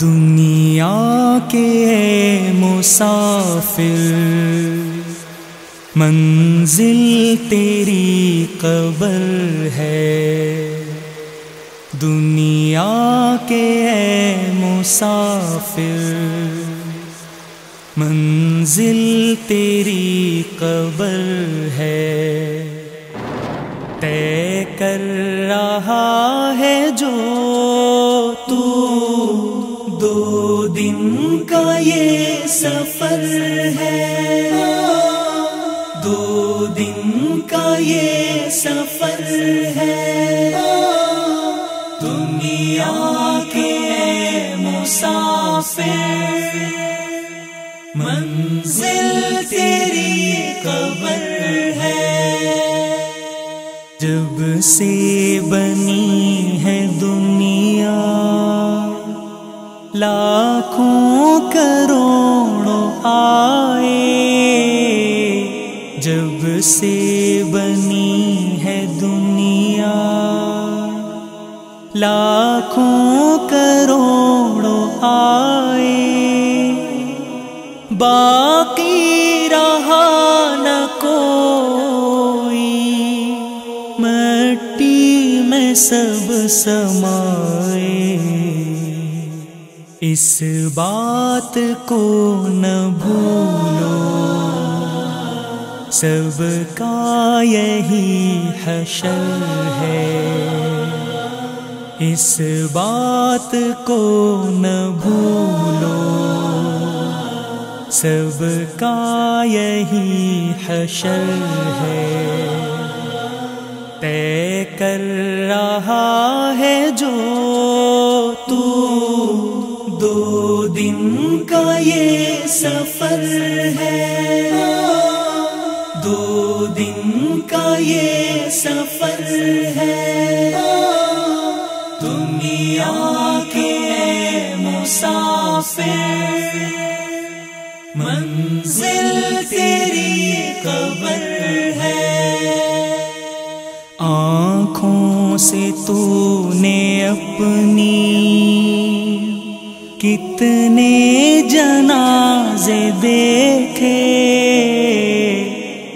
دنیا کے مسافر، منزل تیری قبر ہے۔ دنیا کے مسافر، منزل تیری قبر ہے۔ طے کر رہا دو دن کا یہ سفر ہے۔ دو دن کا یہ سفر ہے۔ دنیا کے مسافر، منزل تیری قبر ہے۔ جب سے بنی لاکھوں کروڑوں آئے۔ جب سے بنی ہے دنیا، لاکھوں کروڑوں آئے۔ باقی رہا نہ کوئی، مٹی میں سب سمائے۔ اس بات کو نہ بھولو۔ سب کا یہی حشر ہے۔ اس بات کو نہ بھولو۔ سب کا یہی حشر ہے۔ طے کر رہا ہے جو دن کا یہ سفر ہے۔ دو دن کا یہ سفر ہے۔ دنیا کے مسافر، منزل تیری قبر ہے۔ آنکھوں سے تو نے اپنی کتنے جنازے دیکھے،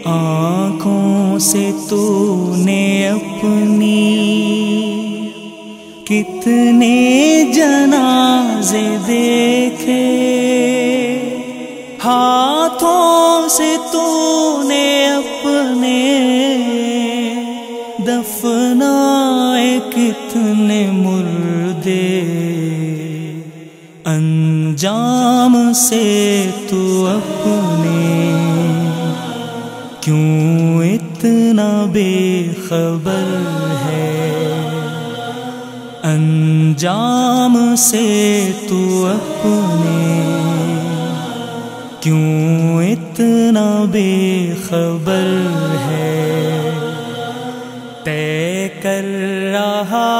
آنکھوں سے تو نے اپنی۔ کتنے جنازے دیکھے، ہاتھوں سے تو نے اپنے۔ دفنائے کتنے مردے انجام سے تو اپنے کیوں اتنا بے خبر ہے؟ انجام سے تو اپنے کیوں اتنا بے خبر ہے؟ طے کر رہا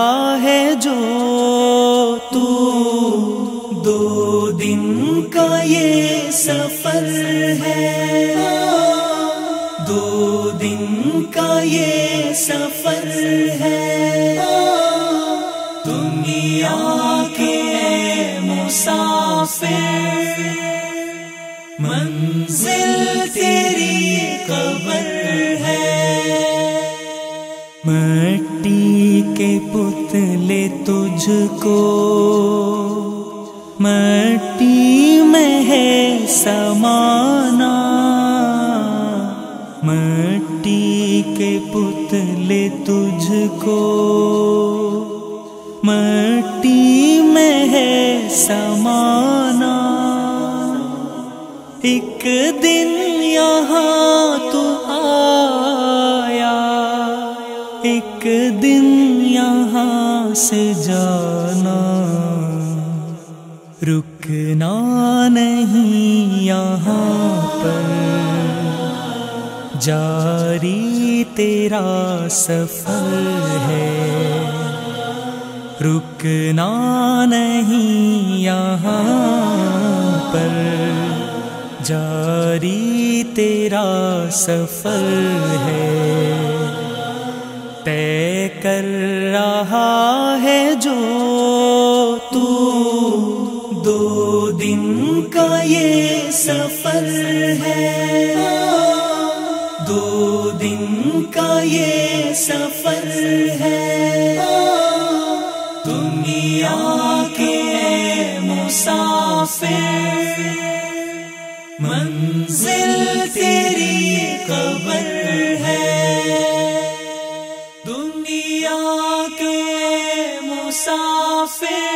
سفر ہے۔ دو دن کا یہ سفر ہے۔ دنیا کے مسافر۔ منزل تیری قبر ہے۔ مٹی کے پتلے تجھ کو۔ مٹی ہے سمانا، مٹی کے پتلے تجھ کو مٹی میں ہے سمانا، ایک دن یہاں تو آیا۔ ایک دن یہاں سے جانا۔ رک رکنا نہیں یہاں پر۔ جاری تیرا سفر ہے۔ رکنا نہیں یہاں پر۔ جاری تیرا سفر ہے۔ طے کر رہا ہے جو یہ سفر ہے۔ دو دن کا یہ سفر ہے۔ دنیا کے مسافر۔ منزل تیری قبر ہے۔ دنیا کے مسافر۔